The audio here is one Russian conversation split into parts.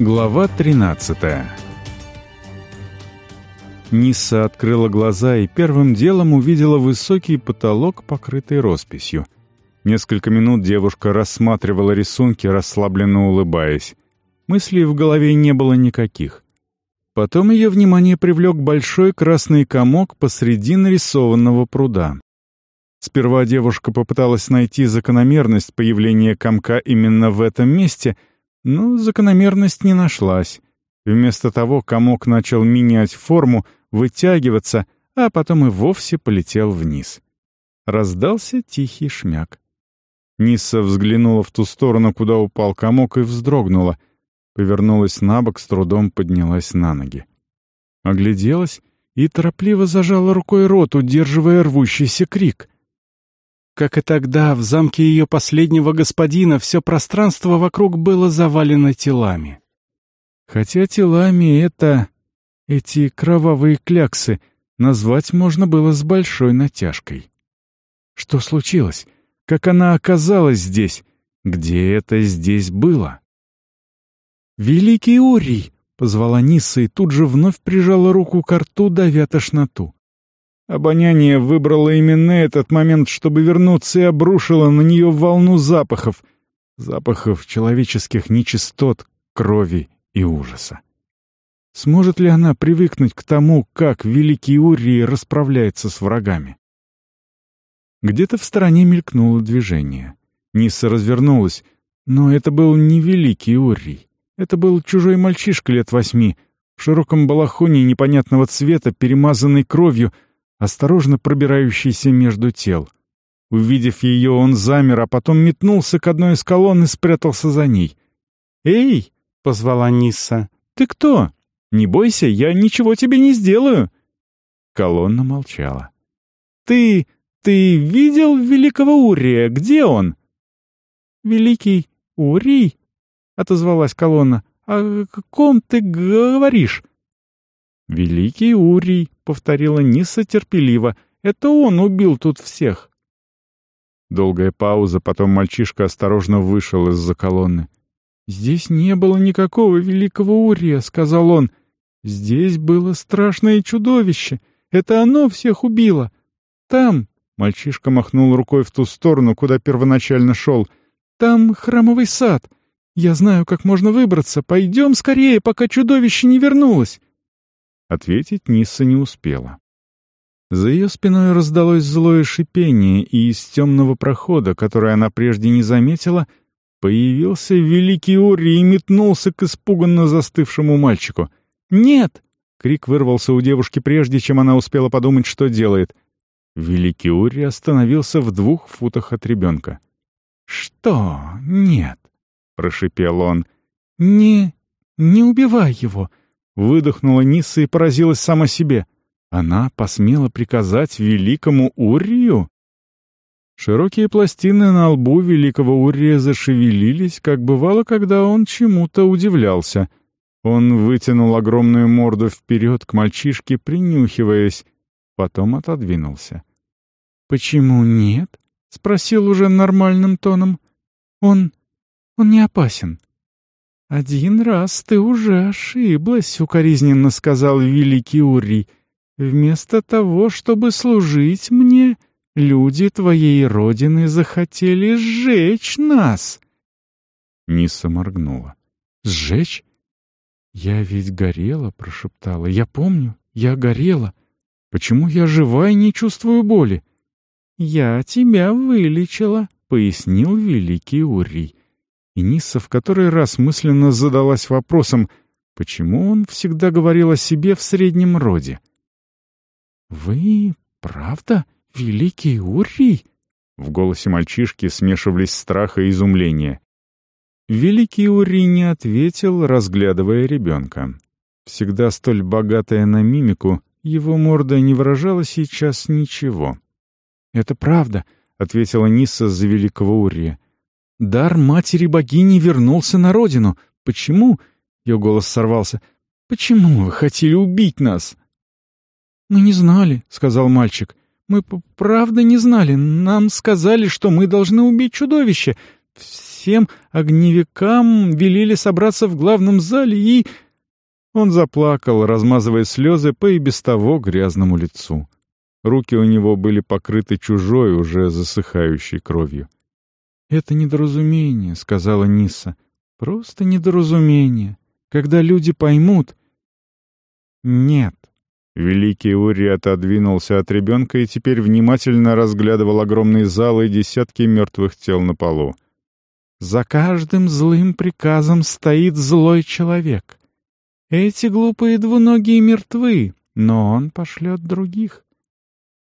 Глава 13 Нисса открыла глаза и первым делом увидела высокий потолок, покрытый росписью. Несколько минут девушка рассматривала рисунки, расслабленно улыбаясь. Мыслей в голове не было никаких. Потом ее внимание привлек большой красный комок посреди нарисованного пруда. Сперва девушка попыталась найти закономерность появления комка именно в этом месте — но закономерность не нашлась. Вместо того комок начал менять форму, вытягиваться, а потом и вовсе полетел вниз. Раздался тихий шмяк. Нисса взглянула в ту сторону, куда упал комок, и вздрогнула. Повернулась на бок, с трудом поднялась на ноги. Огляделась и торопливо зажала рукой рот, удерживая рвущийся крик. Как и тогда, в замке ее последнего господина все пространство вокруг было завалено телами. Хотя телами это... эти кровавые кляксы назвать можно было с большой натяжкой. Что случилось? Как она оказалась здесь? Где это здесь было? «Великий Урий!» — позвала Нисса и тут же вновь прижала руку к рту, давя тошноту. Обоняние выбрало именно этот момент, чтобы вернуться и обрушило на нее волну запахов. Запахов человеческих нечистот, крови и ужаса. Сможет ли она привыкнуть к тому, как великий Урий расправляется с врагами? Где-то в стороне мелькнуло движение. Нисса развернулась, но это был не великий Урий. Это был чужой мальчишка лет восьми, в широком балахоне непонятного цвета, перемазанный кровью — осторожно пробирающийся между тел. Увидев ее, он замер, а потом метнулся к одной из колонн и спрятался за ней. «Эй!» — позвала Нисса. «Ты кто? Не бойся, я ничего тебе не сделаю!» Колонна молчала. «Ты... ты видел великого Урия? Где он?» «Великий Урий?» — отозвалась колонна. «О каком ты говоришь?» «Великий Урий», — повторила Ниса терпеливо, — «это он убил тут всех». Долгая пауза, потом мальчишка осторожно вышел из-за колонны. «Здесь не было никакого великого Урия», — сказал он. «Здесь было страшное чудовище. Это оно всех убило. Там...» — мальчишка махнул рукой в ту сторону, куда первоначально шел. «Там храмовый сад. Я знаю, как можно выбраться. Пойдем скорее, пока чудовище не вернулось». Ответить Нисса не успела. За ее спиной раздалось злое шипение, и из темного прохода, который она прежде не заметила, появился великий Ори и метнулся к испуганно застывшему мальчику. «Нет!» — крик вырвался у девушки прежде, чем она успела подумать, что делает. Великий Ури остановился в двух футах от ребенка. «Что? Нет!» — прошипел он. «Не... не убивай его. Выдохнула Нисса и поразилась сама себе. Она посмела приказать великому Урию? Широкие пластины на лбу великого Урия зашевелились, как бывало, когда он чему-то удивлялся. Он вытянул огромную морду вперед к мальчишке, принюхиваясь, потом отодвинулся. «Почему нет?» — спросил уже нормальным тоном. «Он... он не опасен. «Один раз ты уже ошиблась», — укоризненно сказал великий Урий. «Вместо того, чтобы служить мне, люди твоей родины захотели сжечь нас». Ниса моргнула. «Сжечь? Я ведь горела», — прошептала. «Я помню, я горела. Почему я жива и не чувствую боли?» «Я тебя вылечила», — пояснил великий Урий. И Нисса в который раз мысленно задалась вопросом, почему он всегда говорил о себе в среднем роде. «Вы правда великий Урий?» В голосе мальчишки смешивались страх и изумление. Великий Урий не ответил, разглядывая ребенка. Всегда столь богатая на мимику, его морда не выражала сейчас ничего. «Это правда», — ответила Нисса за великого Урия. Дар матери-богини вернулся на родину. Почему? Ее голос сорвался. Почему вы хотели убить нас? Мы не знали, сказал мальчик. Мы правда не знали. Нам сказали, что мы должны убить чудовище. всем огневикам велели собраться в главном зале и...» Он заплакал, размазывая слезы по и без того грязному лицу. Руки у него были покрыты чужой, уже засыхающей кровью. «Это недоразумение», — сказала Ниса. «Просто недоразумение. Когда люди поймут...» «Нет». Великий Ури отодвинулся от ребенка и теперь внимательно разглядывал огромный зал и десятки мертвых тел на полу. «За каждым злым приказом стоит злой человек. Эти глупые двуногие мертвы, но он пошлет других.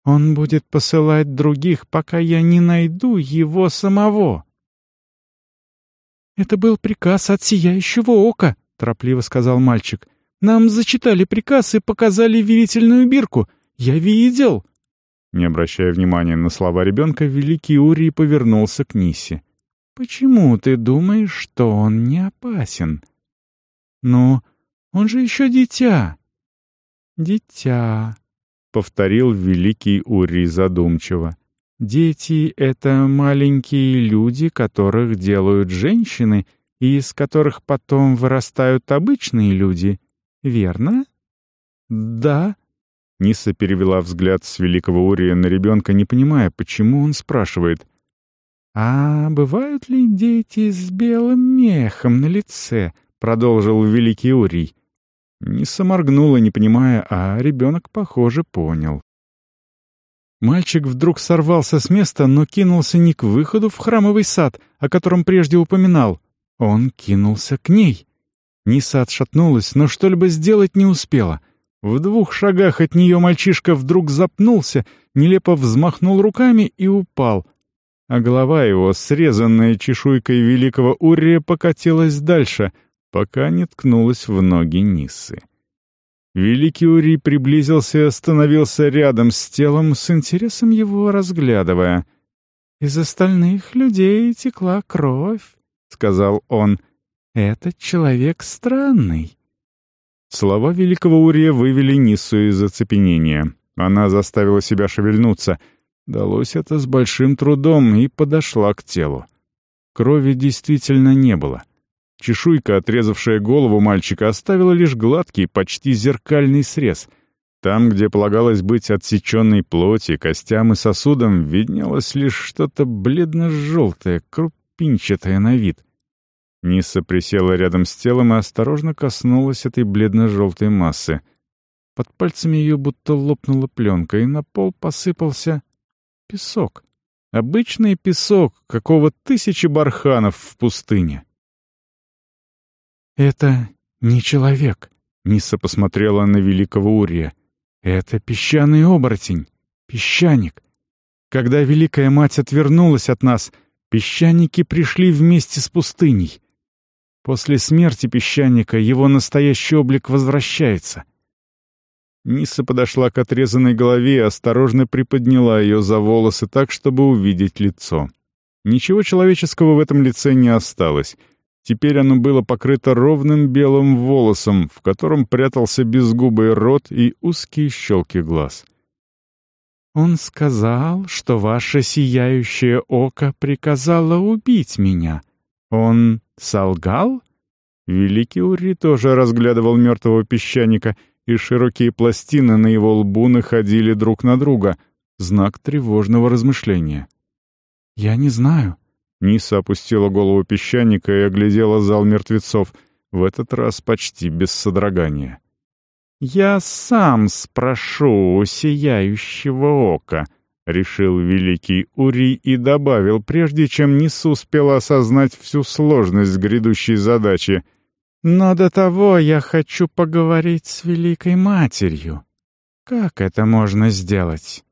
Он будет посылать других, пока я не найду его самого. «Это был приказ от сияющего ока», — торопливо сказал мальчик. «Нам зачитали приказ и показали верительную бирку. Я видел». Не обращая внимания на слова ребенка, великий Урий повернулся к Нисе. «Почему ты думаешь, что он не опасен?» «Ну, он же еще дитя». «Дитя», — повторил великий Ури задумчиво. «Дети — это маленькие люди, которых делают женщины, и из которых потом вырастают обычные люди, верно?» «Да». Ниса перевела взгляд с великого Урия на ребенка, не понимая, почему он спрашивает. «А бывают ли дети с белым мехом на лице?» — продолжил великий Урий. Ниса моргнула, не понимая, а ребенок, похоже, понял. Мальчик вдруг сорвался с места, но кинулся не к выходу в храмовый сад, о котором прежде упоминал. Он кинулся к ней. Ниса отшатнулась, но что-либо сделать не успела. В двух шагах от нее мальчишка вдруг запнулся, нелепо взмахнул руками и упал. А голова его, срезанная чешуйкой великого Урия, покатилась дальше — пока не ткнулась в ноги Ниссы. Великий Урий приблизился и остановился рядом с телом, с интересом его разглядывая. «Из остальных людей текла кровь», — сказал он. «Этот человек странный». Слова великого Урия вывели Ниссу из оцепенения. Она заставила себя шевельнуться. Далось это с большим трудом и подошла к телу. Крови действительно не было. Чешуйка, отрезавшая голову мальчика, оставила лишь гладкий, почти зеркальный срез. Там, где полагалось быть отсеченной плоти, костям и сосудам, виднелось лишь что-то бледно-желтое, крупинчатое на вид. Нисса присела рядом с телом и осторожно коснулась этой бледно-желтой массы. Под пальцами ее будто лопнула пленка, и на пол посыпался песок. Обычный песок, какого тысячи барханов в пустыне. «Это не человек», — Ниса посмотрела на великого Урия. «Это песчаный оборотень, песчаник. Когда Великая Мать отвернулась от нас, песчаники пришли вместе с пустыней. После смерти песчаника его настоящий облик возвращается». Ниса подошла к отрезанной голове и осторожно приподняла ее за волосы так, чтобы увидеть лицо. Ничего человеческого в этом лице не осталось — Теперь оно было покрыто ровным белым волосом, в котором прятался безгубый рот и узкие щелки глаз. «Он сказал, что ваше сияющее око приказало убить меня. Он солгал?» Великий Ури тоже разглядывал мертвого песчаника, и широкие пластины на его лбу находили друг на друга, знак тревожного размышления. «Я не знаю», Ниса опустила голову песчаника и оглядела зал мертвецов, в этот раз почти без содрогания. «Я сам спрошу у сияющего ока», — решил великий Урий и добавил, прежде чем Ниса успела осознать всю сложность грядущей задачи. «Но до того я хочу поговорить с Великой Матерью. Как это можно сделать?»